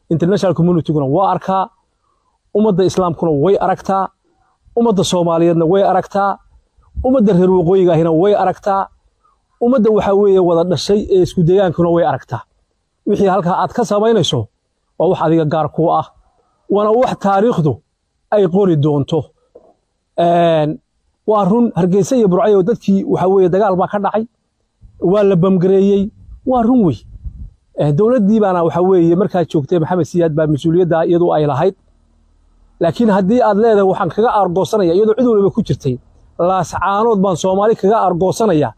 International communityguna waa arkaa. Ummadda islaamkuna way aragtaa. Ummadda soomaaliyeedna way aragtaa. Ummadda reer waqooyiga ahina way aragtaa. Ummadda waxaa weeye wada dhashay ee isku degaankuna way aragtaa wixii halkaa aad ka samaynayso waa wax adiga gaar kuu ah waana wax taariikhdu ay qori doonto. Waa run hargeysa iyo burcayo dadkii waxaa weeye dagaal baa ka dhacay waa la bamgareeyey waa run wey. Dowladdii baana waxaa weeye markaa joogtay maxamed siyaad baa mas'uuliyadda iyadu ay lahayd. Laakiin haddii aad leedahay waxaan kaga aargoosanaya iyadoo cid waliba ku jirtay laascaanood baan soomaali kaga aargoosanaya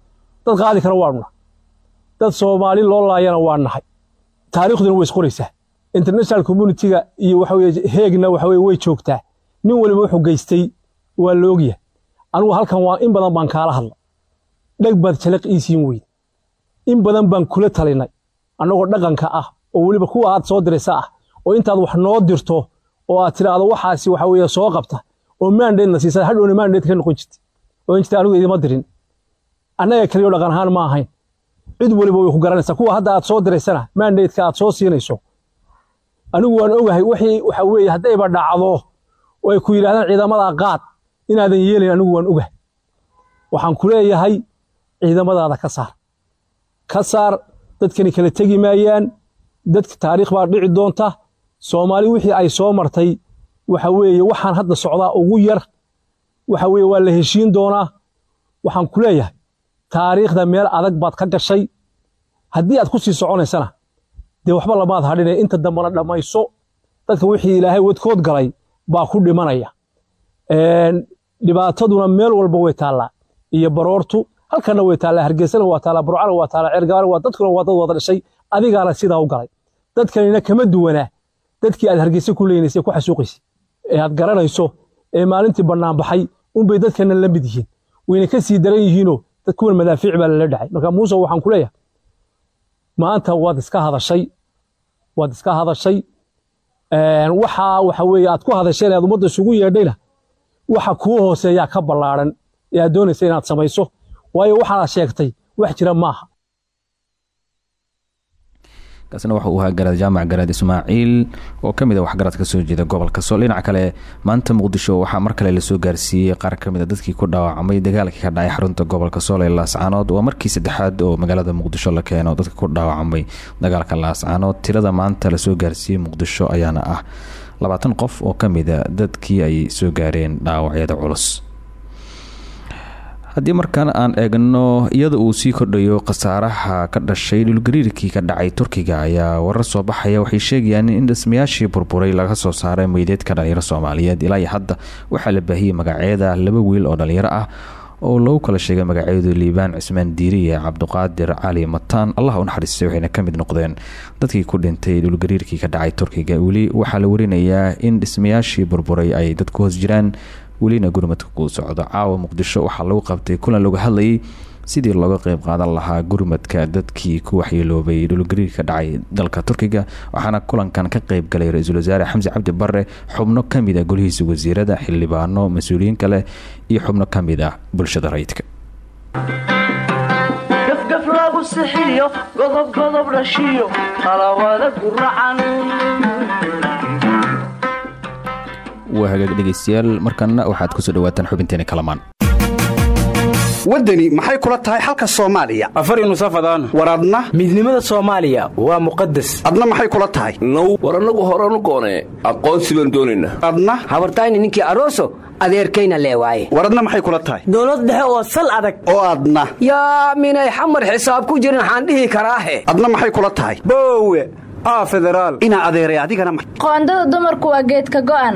dad qaadi kara waanu nahay dad soomaali loo laayana waa nahay taariikhduna way isqoraysaa international communitiga iyo heegna way joogtaa. Nin waliba wuxuu geystay waa la ogyahay. Anugu halkan waa in badan baan kaala hadla. Dheg baad jalaq iisiin weyd in badan baan kula talinay. Annagoo dhaqanka ah oo weliba kuwa aad soo diraysa ah oo intaad wax noo dirto oo aad tidhaahdo waxaasi waxa weeye soo qabta oo maandheedna siisa hadhowna maandheed ka noqon jirtay. Oo in jirta anigu idima dirin. Annaga kaliyo dhaqan ahaan ma ahayn cid weliba way ku garanaysaa. Kuwa hadda aad soo diraysana maandheedka aad soo siinayso. Anigu waan ogahay wixii waxa weeye haddayba dhacdo oo ay ku yidhahdaan ciidamada qaad inaadan yeelayn anigu waan ogahay. Waxaan ku leeyahay ciidamadaada ka saar. Ka saar dadkani kala tegi maayaan dadka taariikh baa dhici doonta soomaali wixii ay soo martay waxa weeye waxaan hadda socdaa ugu yar waxa weeye waa la heshiin doonaa. Waxaan ku leeyahay taariikhda meel adag baad ka gashay haddii aad ku sii soconaysana dee waxba lamaad hadhine inta dambana dhammayso dadka wixii ilaahay wadkood galay baa ku dhimanaya. Dhibaataduna meel walba way taallaa iyo baroortu halkana way taallaa hargeysana waa taallaa burcana waa taallaa ceergaana waa dadkuna waa dad wada dhashay. Adigaana sidaa u galay. Dadkanina kama duwanaa. Dadkii aad hargeysa ku leynaysay ku xasuuqaysay ee aad garanayso ee maalintii bannaan baxay unbay dadkana la mid yihiin. Wayna ka sii daran yihiinoo dad kuwan madaafiic baa lala dhacay. Marka muuse waxaan ku leeyahay maanta waad iska hadashay waad iska hadashay. Waxa waxa weeye aad ku hadasheen aad ummadda isugu yeedhayna waxa kuu hooseeyaa ka ballaaran ee aad doonaysa inaad samayso. Waayo waxaad sheegtay wax jira maaha kaasina waxa uu ahaa garaad jaamac garaad ismaaciil oo ka mid a waxgarad ka soo jeeda gobolka. Sool dhinaca kale maanta muqdisho waxaa mar kale la soo gaarsiiyey qaar ka mid a dadkii ku dhaawacmay dagaalkii ka dhacay xarunta gobolka sool laascaanood waa markii saddexaad oo magaalada muqdisho la keeno dadka ku dhaawacmay dagaalka laascaanood tirada maanta la soo gaarsiiyey muqdisho ayaana ah. Labaatan qof oo ka mid a dadkii ay soo gaareen dhaawacyada culus haddii markaan aan eegno iyada uu sii kordhayo khasaaraha ka dhashay dhulgariirkii ka dhacay turkiga ayaa warar soo baxaya waxay sheegayaan in dhismayaashii burburay laga soo saaray meydeedka dhalinyaro soomaaliyeed. Ilaa iyo hadda waxaa la baahiyey magacyada laba wiil oo dhalinyaro ah oo lagu kala sheegay magacyadu liibaan cismaan diiriye cabduqaadir cali mataan. Allah u naxariistay waxayna ka mid noqdeen dadkii ku dhintay dhulgariirkii ka dhacay turkiga. Weli waxaa la warinayaa in dhismayaashii burburay ay dadku hoos jiraan welina gurmadka kuu socdo. Caawa muqdisho waxaa lagu qabtay kulan lagu hadlayay sidii looga qeyb qaadan lahaa gurmadka dadkii ku waxyeeloobay dhulgariirka dhacay dalka turkiga waxaana kulankan ka qeyb galay ra'iisul wasaare xamse cabdi bare xubno ka mid ah golihiisa wasiirada xildhibaano mas'uuliyiin kale iyo xubno ka mid ah bulshada rayidka. Gafgaf lagu sixiyo godob godob dhashiyo talawada guracan waa hagaag dhegeystayaal markana waxaad ku soo dhawaataan xubinteena kalamaan. Waddani maxay kula tahay xalka soomaaliya? Afar nusafadaan war adna? Midnimada soomaaliya waa muqadas adna maxay kula tahay? Now war annagu horanu goonee aqoonsi baan doonaynaa adna? Habartayni ninkii aroso adeerkayna lee waaye. War adna maxay kula tahay? Dowlad dhexe oo sal adag. Oo adna. Yaa minay xamar xisaab ku jirin waxaan dhihi karaahe. Adna maxay kula tahay? Boowe aa federaal. Inaa adeeray adigana qoondada dumarku waa geedka go'an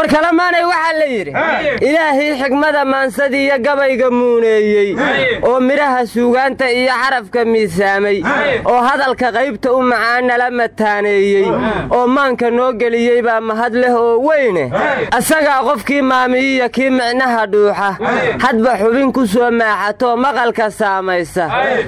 war kalamaanay waxaa la yidhi ilaahii xigmada maansadiiyo gabayga muuneeyey oo midhaha suugaanta iyo xarafka miisaamay oo hadalka qaybta u macaan nala mataaneeyey oo maanka noo geliyey baa mahad leh oo weyne. Asagaa qofkii maamiyiya kii micnaha dhuuxa hadba xubin ku soo maaxatoo maqalka saamaysa.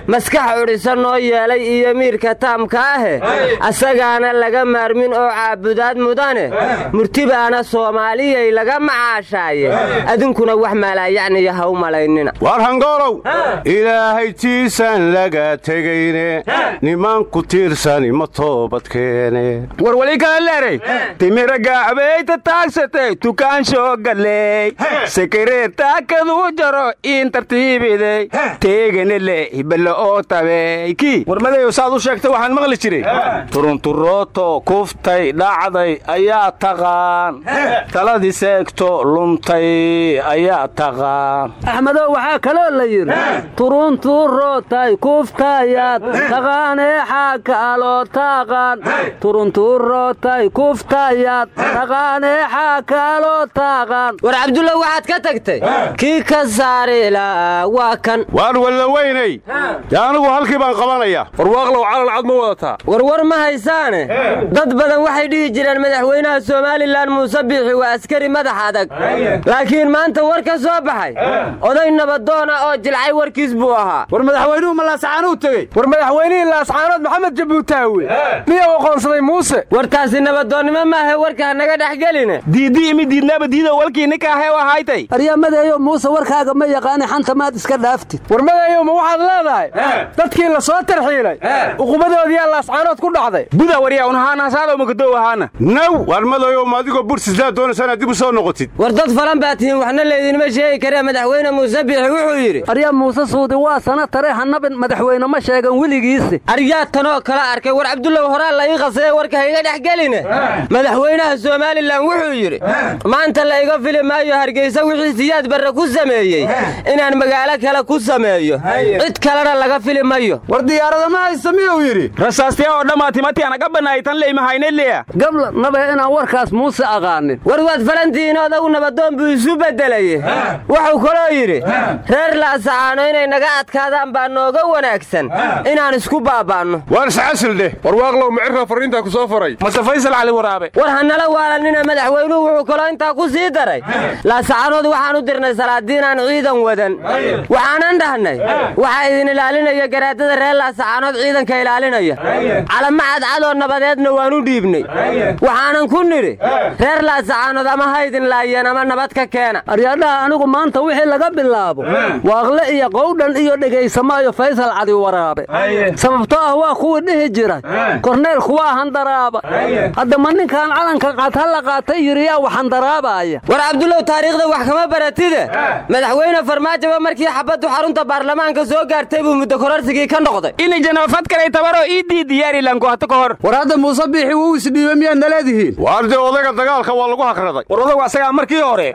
Maskax cudhisa noo yeelay iyo miirka taamka ahe asagaana laga maarmin oo caabudaad mudane. Murtibaana soomaaliyay laga macaashaaye. Adinkuna wax maalaayacniya ha u malaynina. Waar hangoolow ilaahay tiisan laga tegayne niman ku tiirsani ma toobadkeene war wali kala leeray. Timira gaacbayta taagsatay tukaansho galley sekareertaakaduu jaro iin tartiibidey teegane le hiballa oo tabeyki war madayow saad u sheegtay waxaan maqli jiray. Turunturooto kuftay dhacday ayaa taqaan taladii seegto luntay ayaa taqaan axmedow waxaa kaloo la yidhi turuntuurootay kuftayaad taqaaneexaa kaaloo taaqaan. Turuntuurootay kuftayaad taqaaneexaa kaaloo taaqaan. War cabdulla waxaad ka tagtay kii ka saarila waa kan. Waar walla weynay. Dee anigu halkii baan qabanaya. Warwaaqlow calal cad ma wadataa. Warwar ma haysaane? Dad badan waxay dhihi jireen madaxweynaha somalilan muuse biixi waa askari madax adag laakiin maanta war ka soo baxay. Oday nabadoona oo jilcay warkiis buu ahaa. War madaxweynuhu ma laascaanuu tegey. War madaxweynihii laascaanood maxamed jabuutaawe miyuu aqoonsaday muuse. War taasi nabadoonnimo maahe warka hanaga dhex geline. Diiddii imi diidnaaba diido walkii ninka ahee waa haytay aryamadeeyo muuse warkaaga ma yaqaani xanta maad iska dhaaftid. War madayow ma waxaad leedahay? Dadkii la soo tarxiilay. Uqubadoodiyaa laascaanood ku dhacday. Buda waryaa unahaanahasaadoo makadow ahaana. Naw waar madayow ma adigoo bursislaa doonaysa inaad dib u soo noqotid. War dad falan baa tihiin waxna laydinma sheegi karee madaxweyne muuse biixi wuxuu yidhi arya muuse suudi waa sana tare hanabin madaxweyne ma sheegan weligiisi. Aryaa tanoo kala arkay war cabdullow horaa la ii qasee warka hayga dhex geline. Madaxweynaha somalilan wuxuu yidhi maanta la iga fili maayo hargeysa wixii siyaad barre ku sameeyey inaan magaalo kale ku sameeyo. Cid kalena laga fili mayo war diyaarada ma haysta miyuu yidhi? Rasaastiya oo dhammaatimatii anaga bannaaytan leymahaynelia gabla nabe inaan warkaas muuse aqaanin war waad falantihiin odagu nabadoon buu isu beddelaye wuxuu kaloo yidhi reer laasacaano inay naga adkaadaan baa nooga wanaagsan. Inaan isku baaba'anno. Waar iscasil dheh warwaaqlow micirka farriintaa ku soo faray? Mase faysal cali waraabe. War hanala waalanina madaxweynuhu wuxuu kaloo intaa ku sii daray. Laasacaanood waxaan u dirnay salaadiinaan ciidan wadan. Waxaanan dhahnay. Waxaa idin ilaalinaya garaadada reer laasacaanood ciidanka ilaalinaya. Calama cadcadoo nabadeedna waan u dhiibnay. Waxaanan ku nidhi reer laasacaanood ama ha laayeen ama nabad ka keena. Aryadhaha anigu maanta wixii laga bilaabo. Waaqle iyo qowdhan iyo dhegaysamaayo faysal cadi waraabe. Sababtoo ah waa kuwii dhihi jiray korneelku waa handaraaba hadda ma ninkaan calanka qata la qaatay yidhi yaa wax handaraabaya war cabdullow taariikhda wax kama baratide. Madaxweyne farmaajoba markii xabaddu xarunta baarlamaanka soo gaartay buu muddo kororsigii ka noqday. Ini janafad kalay tabaroo ii diidiyaari lanku hata ka hor. War hadda muuse biixi wuu isdhiibe miyaad naleedihiin waar dee odayga dagaalka waa lagu hagraday war odagu asagaa markii hore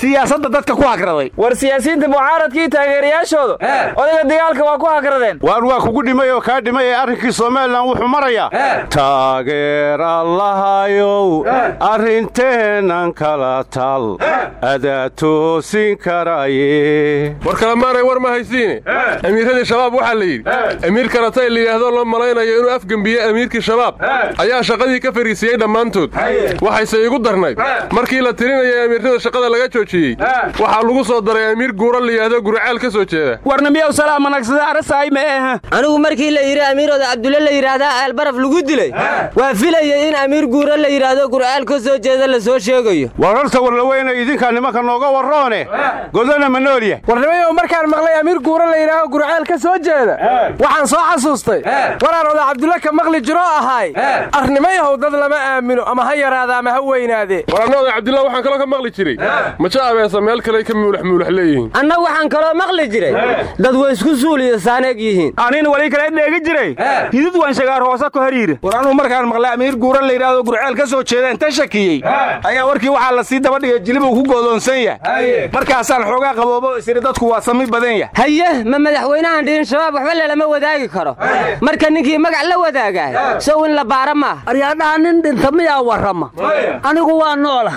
siyaasadda dadka ku hagraday war siyaasiyiinta mucaaradkii taageerayaashooda odayga dagaalka waa ku hagradeen waan waa kugu dhimay oo kaa dhimay ee arrinkii somalilan wuxuu marayaa. Taageer allahayow arrinteennan kala tal adaa toosin karaaye war kalemaanay war ma haysiine amiiradii shabaab waxaa la yidhi amiir karatay layidhaahdo loo malaynayo inuu afgembiye amiirkii shabaab. Ayaa shaqadii ka fariisiyey dhammaantood. Waxayse igu darnayd markii la tirinayay amiirrada shaqada laga joojiyey waxaa lagu soo daray amiir guura layidhaahdo guriceel ka soo jeeda. Warnamiyow salaamanagsada arasaay ma ehe anigu markii la yidhi amiirooda cabdulle la yidhaahdaa eelbaraf lagu dilay. Waa filayay in amiir guura la yidhaahdo gurceel ka soo jeeda la soo sheegayo. War horta warlaweyna idinkaa nimanka nooga warroone. Godona ma noolya warnimayow markaan maqlay amiir guura la yidhaaho gurceel ka soo jeeda waxaan soo xasuustay. Waraan oda cabdulle ka maqli jiroo ahaay arnimayahow dad lama aamino ama ha yaraada ama ha weynaadee oday cabdillah waxaan kaloo ka maqli jiray. Maja abeesa meel kale ka muulax muulax leeyihiin? Anna waxaan kaloo maqli jiray. Dad way isku suuliyo saaneeg yihiin. Anina wali kale dheegi jiray. Hidid waan shagaar hoosa ku hariira war anuu markaan maqlay amiir guura la yidhaahdo gurceel ka soo jeeda inta shakiyey. Ayaa warkii waxaa la sii daba dhigay jilibuu ku goodoonsan yahay. Markaasaan xoogaa qaboobo isiri dadku waa sami badan yahay. Haye ma madaxweynahan dhihin shabaab waxba lelama wadaagi karo. Marka ninkii magac la wadaagaay sow in la baara maaha. Aryaadhaha nin dhinta miyaa warrama? Anigu waa noolah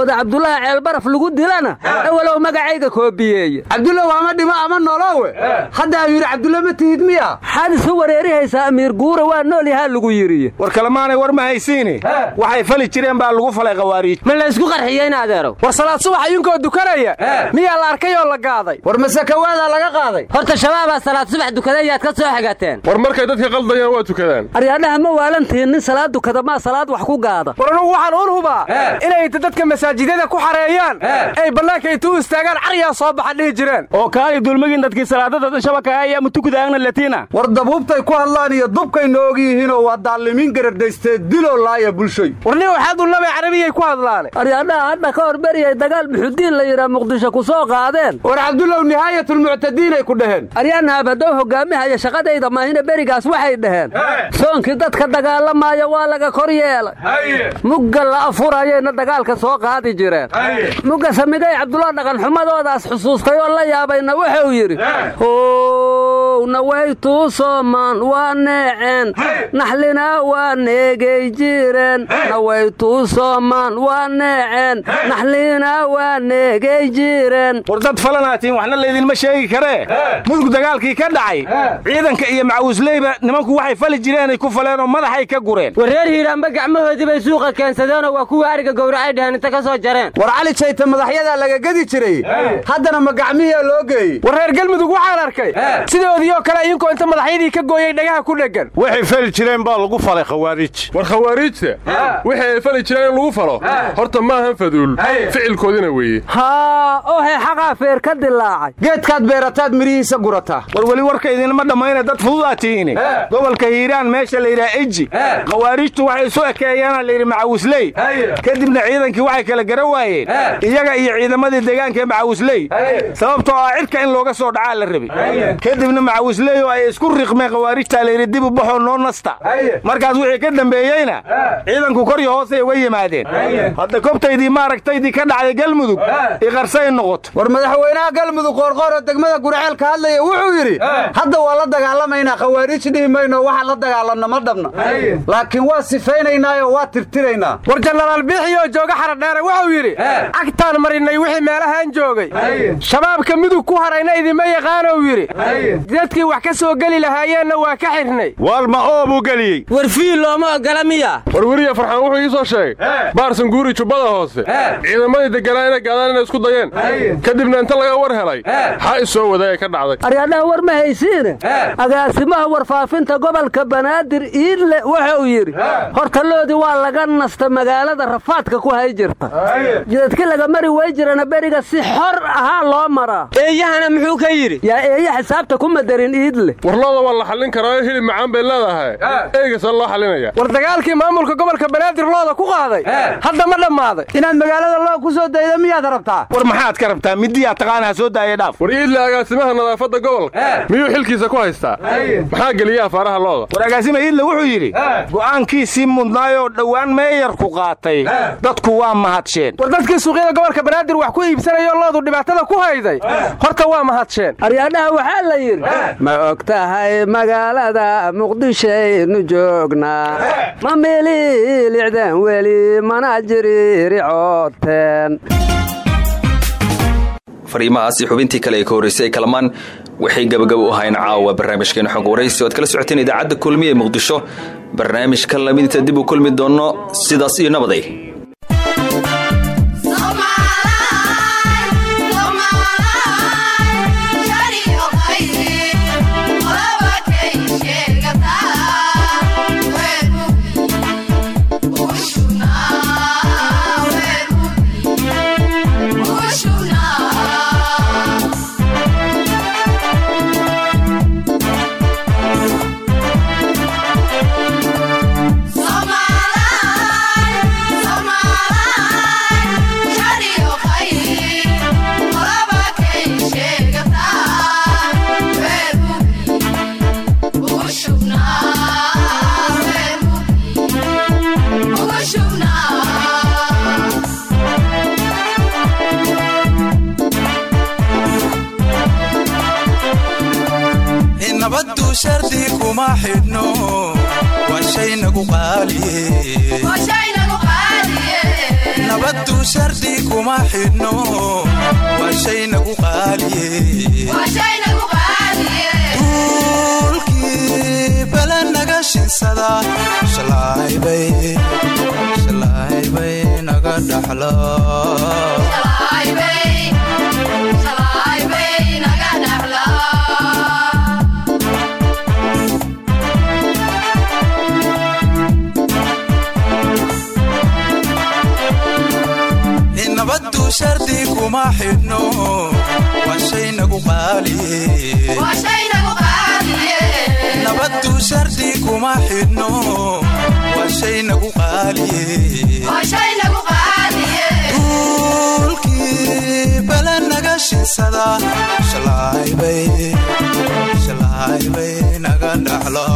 oda cabdulaahi ceelbaraf lagu dilana. Ewalow magacayga koobiyeeye cabdulla waama dhimo ama nolowe hadda amiir cabdulle ma tihid miya? Maxaad isu wareerihaysaa amiir guura waa nool yahaa lagu yidhi. War kalemaanay war ma haysiini. Waxay fali jireen baa lagu falay khawaariij ma la isku qarxiyeen adeerow war salaad subax idinkoo dukanaya. Miyaa la arkay oo la gaaday war masakawaadaa laga qaaday? Horta shabaabaa salaad subax dukaday yaad ka soo xigateen war markay dadka qaldayaan waa tukadaan aryaadhaha ma waalantihin nin salaad dukada maa salaad wax ku gaada. War anugu waxaan uun hubaa inay dadka masaajidada ku xareeyaan ay bannaanka intuu istaagaan caryaa soo baxa dhihi jireen. Oo kaali dulmagin dadkii salaadada shabaka ayaa mutukudaagna latina war dabuubtay ku hadlaan iyo dubkay noog yihiinoo waa daalimiin garardhaystee diloo laaya bulshoy. Warni waxaad ullabay carabiyay ku hadlaane aryaadhaha hadda ka hor beriyay dagaal muxudiin la yidhaa muqdisho ku soo qaadeen. War cabdullow nihaayatulmuctadiinay ku dhaheen. Aryaanaab haddow hoggaamihaya shaqadayda maahina berigaas waxay dhaheen. Soonkii dadka dagaalamaayo waa laga kor yeelay. Mugga la afurayayna dagaalka soo qaadi jireen. Mugga samigay cabdulla dhaqanxumadoodaas xusuustay oo la yaabayna wuxuu yidhi howna waytuu soomaan waa neeceen. Naxlina waa neegay jireen. Nawaytuu soomaan waa neeceen. Naxlina waa neegay jireen. War dad falanaatiin waxna laydinma sheegi karee mudug dagaalkii ka dhacay. Ciidanka iyo macawisleyba nimanku waxay fali jireenay ku faleen oo madaxay ka gureen. War reer hiiraanba gacmahoodii bay suuqa keensadeenoo waa kuwii ariga dheheen inta ka soo jareen. War cali jayta madaxyadaa laga gedi jiray. Haddana ma gacmihiyaa loo geeyey. War reer galmudug waxaan arkay. Sidoodii oo kale idinkoo inta madaxyadii ka gooyey dhagaha ku dheggan? Waxay fali jireen baa lagu falay khawaariij war khawaariijta wixii ay fali jireen in lagu falo? Horta maahan faduul ficilkoodina weeye. Haa ohe xaqaa feer ka dilaacay geedkaad beerataad midhihiisa gurataa war weli warka idinma dhammayna dad fududaa tihiine gobolka hiiraan meesha la yidhaha eji. Khawaariijtu waxay isu ekeeyaana layidhi macawisley kadibna ciidankii waxay kala gara waayeen. Iyaga iyo ciidamadii deegaanka ee macawisley sababtoo ah cidka in looga soo dhacaa la rabay kadibna macawisley oo ay isku riqmeen khawaarijtaa layidhi dib u baxoo noo nasta. Markaas wixii ka dambeeyeyna ciidanku kor iyo hoosay uga yimaadeen. Hadda kobtaydii maaragtaydii ka dhacday galmudug iqarsay noqoto war madaxweynaha galmudug qoorqooroo degmada gurceel ka hadlaya wuxuu yidhi hadda waa la dagaalamaynaa khawaariij dhihi mayno waxaan la dagaalanna ma dhabna. Laakiin waa sifaynaynaayo waa tirtiraynaa. War jenaraal biixiyoo jooga xaradheere wuxuu yidhi agtaan marinay wixii meelahaan joogay. Shabaabka mudug ku harayna idima yaqaanow yidhi dadkii wax ka soo geli lahaayeenna waa ka xidhnay waalma oo buu geliyey. War fiil looma ogola miya. Farxaan wuxuu ii soo sheegay baarsan guuri jubbada hoose. Ciidamadii deganaa inay gaadaan inay isku dayeen. Kadibna inta laga war helay xaa is soo wadaaya ka dhacday. Aryaadhaha war ma haysiine? Agaasimaha warfaafinta gobolka banaadir iidle wuxuu yidhi hortaloodii waa laga nasta magaalada rafaadka ku hay jirta. Jidadki laga mari way jirana beriga si xor ahaa loo maraa. Eeyahana muxuu ka yidhi? Yaa eeya xisaabta kuma karin iidle war looda waa la xallin karaayo hilib macaan bay leedahay. Eegasa loo xallinaya. War dagaalkii maamulka gobolka banaadir looda ku qaaday. Hadda ma dhammaaday. Inaad magaalada loo ku soo dayda miyaad rabtaa? War maxaad ka rabtaa? Midiyaa taqaanaha soo daaya dhaaf. War iidle agaasimaha nadaafadda gobolka. Miyuu xilkiisa ku haystaa? Maxaa geliya afaaraha looda war agaasima iidle wuxuu yidhi go'aankiisii mudnaayoo dhowaan meeyarku qaatay dadku waa mahadsheen. War dadkii suuqyada gobolka banaadir wax ku iibsanayoo loodu dhibaatada ku hayday horta waa mahadsheen. Aryaadhaha waxaa la yidhi ma og tahay magaalada muqdishaynu joognaa ma mililicdeen weli mana jiriiricooteen fariimahaasi xubintii kale ee ka ee kalamaan waxay gabagabo u ahayn caawa barnaamijkeena xog waraysi oad kala socoteen idaacadda kulmiya ee muqdisho. Barnaamijka lamidinta dib u kulmi doonno sidaas iyo nabaday xidhno waa shay nagu qaaliye duulkii bala naga shinsada shalahaybay naga dhaxla shardi kuma xidhno waa shay nagu qaaliyenabaddu shardi kuma xidhno waa shay nagu qaaliye duulkii bala naga shinsada shalahaybay naga dhaxlo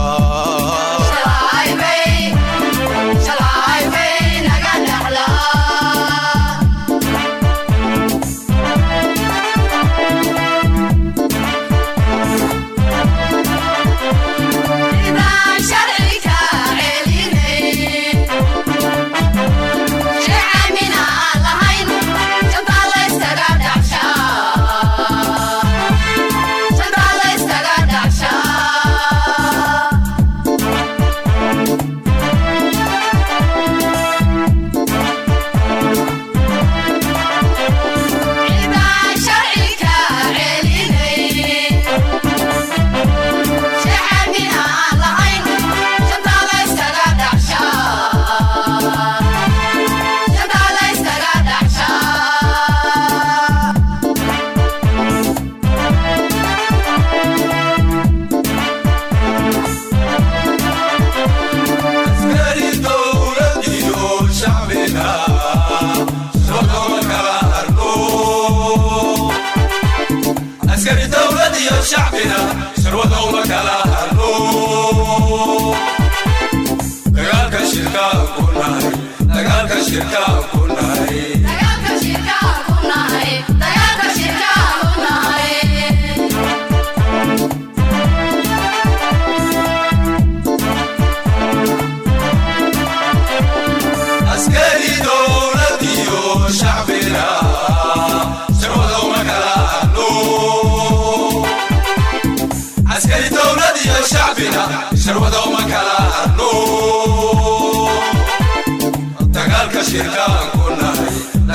dagaalka shirkaan ku nahay